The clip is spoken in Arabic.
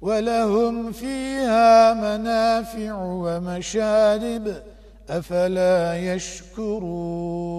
ولهم فيها منافع ومشارب أفلا يشكرون